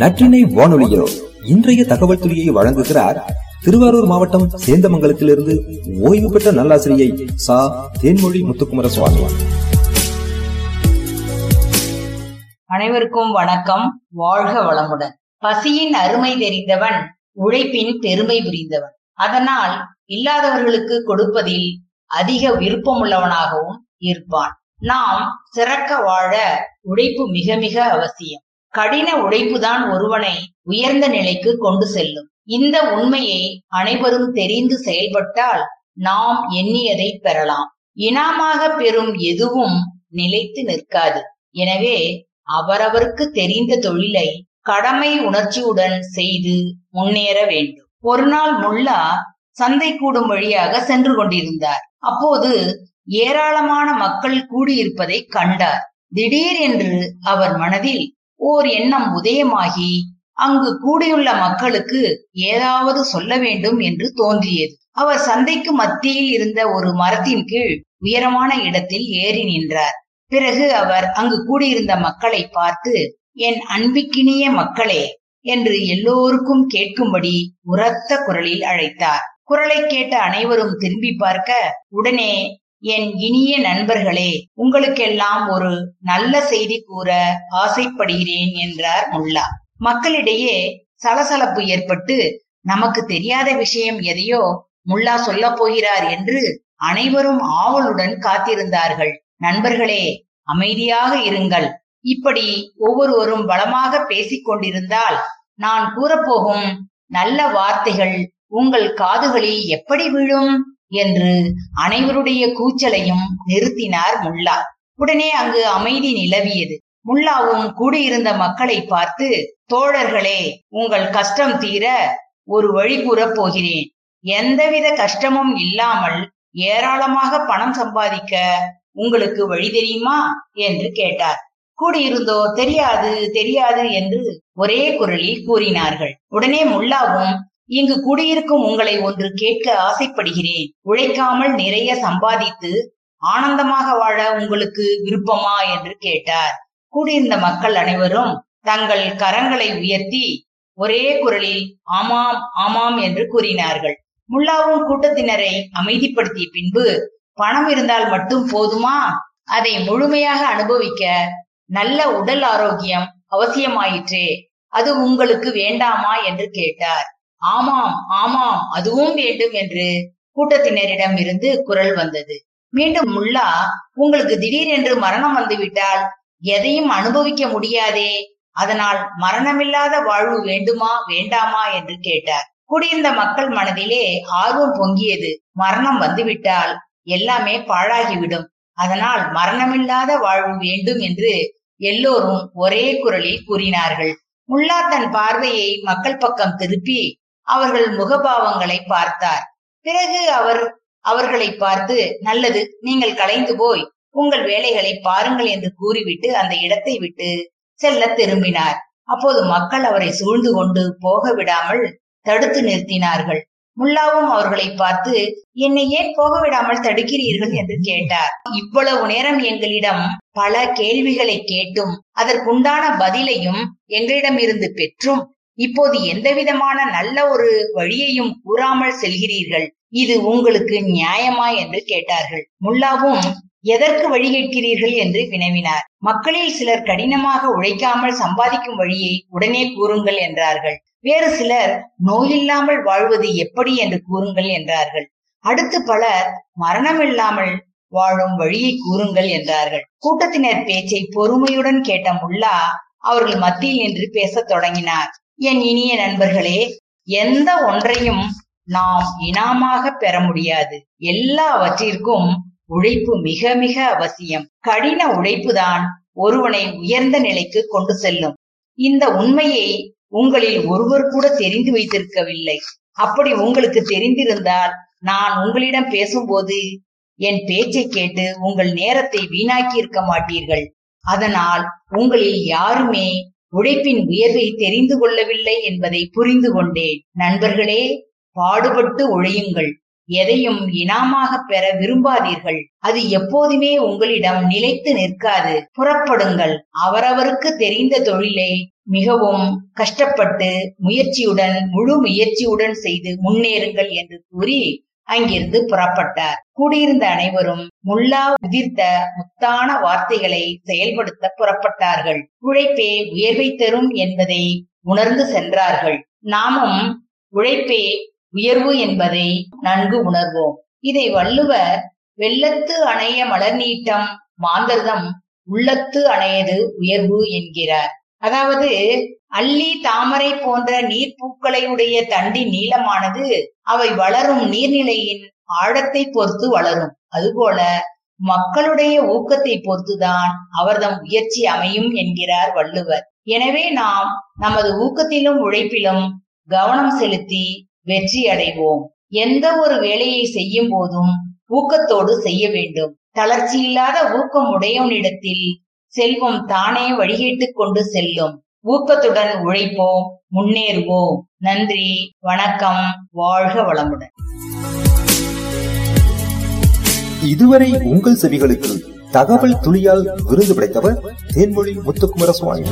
நற்றினை வானொலியோ இன்றைய தகவல் துறையை வழங்குகிறார் திருவாரூர் மாவட்டம் சேந்தமங்கலத்திலிருந்து ஓய்வு பெற்ற நல்லாசிரியை சா. தேன்மொழி முத்துக்குமர சுவாமி அனைவருக்கும் வணக்கம். வாழ்க வளமுடன். பசியின் அருமை தெரிந்தவன் உழைப்பின் பெருமை புரிந்தவன். அதனால் இல்லாதவர்களுக்கு கொடுப்பதில் அதிக விருப்பமுள்ளவனாகவும் இருப்பான். நாம் சிறக்க வாழ உழைப்பு மிக மிக அவசியம். கடின உழைப்புதான் ஒருவனை உயர்ந்த நிலைக்கு கொண்டு செல்லும். இந்த உண்மையை அனைவரும் தெரிந்து செயல்பட்டால் நாம் எண்ணியதை பெறலாம். இனாமாக பெறும் எதுவும் நிலைத்து நிற்காது. எனவே அவரவருக்கு தெரிந்த தொழிலை கடமை உணர்ச்சியுடன் செய்து முன்னேற வேண்டும். ஒரு நாள் முல்லா சந்தை கூடும் வழியாக சென்று கொண்டிருந்தார். அப்போது ஏராளமான மக்கள் கூடியிருப்பதை கண்டார். திடீர் என்று அவர் மனதில் ஓர் எண்ணம் உதயமாகி அங்கு கூடியுள்ள மக்களுக்கு ஏதாவது சொல்ல வேண்டும் என்று தோன்றியது. அவர் சந்தைக்கு மத்தியில் இருந்த ஒரு மரத்தின் கீழ் உயரமான இடத்தில் ஏறி நின்றார். பிறகு அவர் அங்கு கூடியிருந்த மக்களை பார்த்து என் அன்பிக்கினிய மக்களே என்று எல்லோருக்கும் கேட்கும்படி உரத்த குரலில் அழைத்தார். குரலை கேட்ட அனைவரும் திரும்பி பார்க்க உடனே என் இனிய நண்பர்களே உங்களுக்கெல்லாம் ஒரு நல்ல செய்தி கூற ஆசைப்படுகிறேன் என்றார் முல்லா. மக்களிடையே சலசலப்பு ஏற்பட்டு நமக்கு தெரியாத விஷயம் எதையோ முல்லா சொல்ல போகிறார் என்று அனைவரும் ஆவலுடன் காத்திருந்தார்கள். நண்பர்களே அமைதியாக இருங்கள். இப்படி ஒவ்வொருவரும் பலமாக பேசிக் கொண்டிருந்தால் நான் கூறப்போகும் நல்ல வார்த்தைகள் உங்கள் காதுகளில் எப்படி விழும்? என்று அனைவருடைய கூச்சலையும் நிறுத்தினார் முல்லா. உடனே அங்கு அமைதி நிலவியது. முல்லாவும் கூடியிருந்த மக்களை பார்த்து தோழர்களே உங்கள் கஷ்டம் தீர ஒரு வழி கூறப் போகிறேன். எந்தவித கஷ்டமும் இல்லாமல் ஏராளமாக பணம் சம்பாதிக்க உங்களுக்கு வழி தெரியுமா? என்று கேட்டார். கூடியிருந்தோ தெரியாது தெரியாது என்று ஒரே குரலில் கூறினார்கள். உடனே முல்லாவும் இங்கு குடியிருக்கும் உங்களை ஒன்று கேட்க ஆசைப்படுகிறேன். உழைக்காமல் நிறைய சம்பாதித்து ஆனந்தமாக வாழ உங்களுக்கு விருப்பமா என்று கேட்டார். கூடியிருந்த மக்கள் அனைவரும் தங்கள் கரங்களை உயர்த்தி ஒரே குரலில் ஆமாம் ஆமாம் என்று கூறினார்கள். முல்லாவும் கூட்டத்தினரை அமைதிப்படுத்திய பின்பு பணம் இருந்தால் மட்டும் போதுமா? அதை முழுமையாக அனுபவிக்க நல்ல உடல் ஆரோக்கியம் அவசியமாயிற்றே. அது உங்களுக்கு வேண்டாமா? என்று கேட்டார். ஆமாம் ஆமாம் அதுவும் வேண்டும் என்று கூட்டத்தினரிடம் இருந்து குரல் வந்தது. மீண்டும் முல்லா உங்களுக்கு திடீரென்று மரணம் வந்துவிட்டால் எதையும் அனுபவிக்க முடியாதே. அதனால் மரணமில்லாத வாழ்வு வேண்டுமா வேண்டாமா? என்று கேட்டார். குடியிருந்த மக்கள் மனதிலே ஆர்வம் பொங்கியது. மரணம் வந்துவிட்டால் எல்லாமே பாழாகிவிடும். அதனால் மரணமில்லாத வாழ்வு வேண்டும் என்று எல்லோரும் ஒரே குரலில் கூறினார்கள். முல்லா தன் பார்வையை மக்கள் பக்கம் திருப்பி அவர்கள் முகபாவங்களை பார்த்தார். பிறகு அவர் அவர்களை பார்த்து நல்லது நீங்கள் கலைந்து போய் உங்கள் வேலைகளை பாருங்கள் என்று கூறிவிட்டு அந்த இடத்தை விட்டு செல்ல திரும்பினார். அப்போது மக்கள் அவரை சூழ்ந்து கொண்டு போக விடாமல் தடுத்து நிறுத்தினார்கள். முல்லாவும் அவர்களை பார்த்து என்னை ஏன் போக விடாமல் தடுக்கிறீர்கள்? என்று கேட்டார். இவ்வளவு நேரம் எங்களிடம் பல கேள்விகளை கேட்டும் அதற்குண்டான பதிலையும் எங்களிடம் இருந்து பெற்றும் இப்போது எந்த விதமான நல்ல ஒரு வழியையும் கூறாமல் செல்கிறீர்கள்? இது உங்களுக்கு நியாயமா என்று கேட்டார்கள். முல்லாவும் எதற்கு வழி கேட்கிறீர்கள்? என்று வினவினார். மக்களில் சிலர் கடினமாக உழைக்காமல் சம்பாதிக்கும் வழியை உடனே கூறுங்கள் என்றார்கள். வேறு சிலர் நோயில்லாமல் வாழ்வது எப்படி? என்று கூறுங்கள் என்றார்கள். அடுத்து பலர் மரணமில்லாமல் வாழும் வழியை கூறுங்கள் என்றார்கள். கூட்டத்தினர் பேச்சை பொறுமையுடன் கேட்ட முல்லா அவர்கள் மத்தியில் நின்று பேசத் தொடங்கினார். என் இனிய நண்பர்களே எந்த ஒன்றையும் நாம் இனாமாக பெற முடியாது. எல்லாவற்றிற்கும் உழைப்பு மிக மிக அவசியம். கடின உழைப்புதான் ஒருவனை உயர்ந்த நிலைக்கு கொண்டு செல்லும். இந்த உண்மையை உங்களில் ஒருவர் கூட தெரிந்து வைத்திருக்கவில்லை. அப்படி உங்களுக்கு தெரிந்திருந்தால் நான் உங்களிடம் பேசும்போது என் பேச்சை கேட்டு உங்கள் நேரத்தை வீணாக்கி இருக்க மாட்டீர்கள். அதனால் உங்களில் யாருமே உழைப்பின் உயர்வை தெரிந்து கொள்ளவில்லை என்பதை புரிந்து கொண்டேன். நண்பர்களே பாடுபட்டு உழையுங்கள் எதையும் இனாமாக பெற விரும்பாதீர்கள். அது எப்போதுமே உங்களிடம் நிலைத்து நிற்காது. புறப்படுங்கள். அவரவருக்கு தெரிந்த தொழிலை மிகவும் கஷ்டப்பட்டு முயற்சியுடன் முழு முயற்சியுடன் செய்து முன்னேறுங்கள் என்று கூறி அங்கிருந்து புறப்பட்டார். கூடியிருந்த அனைவரும் முல்லா உதிர்த்த முத்தான வார்த்தைகளை செயல்படுத்த புறப்பட்டார்கள். உழைப்பே உயர்வை தரும் என்பதை உணர்ந்து சென்றார்கள். நாமும் உழைப்பே உயர்வு என்பதை நன்கு உணர்வோம். இதை வள்ளுவர் வெள்ளத்து அணைய மலர் நீட்டம் மாந்தர்தம் உள்ளத்து அணையது உயர்வு என்கிறார். அதாவது அல்லி தாமரை போன்ற நீர்ப்பூக்களையுடைய தண்டின் நீளமானது அவை வளரும் நீர்நிலையின் ஆழத்தை பொறுத்து வளரும். அதுபோல மக்களுடைய ஊக்கத்தை பொறுத்துதான் அவர்தம் முயற்சி அமையும் என்கிறார் வள்ளுவர். எனவே நாம் நமது ஊக்கத்திலும் உழைப்பிலும் கவனம் செலுத்தி வெற்றி அடைவோம். எந்த ஒரு வேலையை செய்யும் போதும் ஊக்கத்தோடு செய்ய வேண்டும். தளர்ச்சி இல்லாத ஊக்கம் உடையவனிடத்தில் செல்வம் தானே வழிகேட்டுக் கொண்டு செல்லும். ஊக்கத்துடன் உழைப்போம் முன்னேறுவோம். நன்றி வணக்கம் வாழ்க வளமுடன். இதுவரை உங்கள் செவிகளுக்கு தகவல் துளியால் விருது படைத்தவர் தேன்மொழி முத்துக்குமார சுவாமி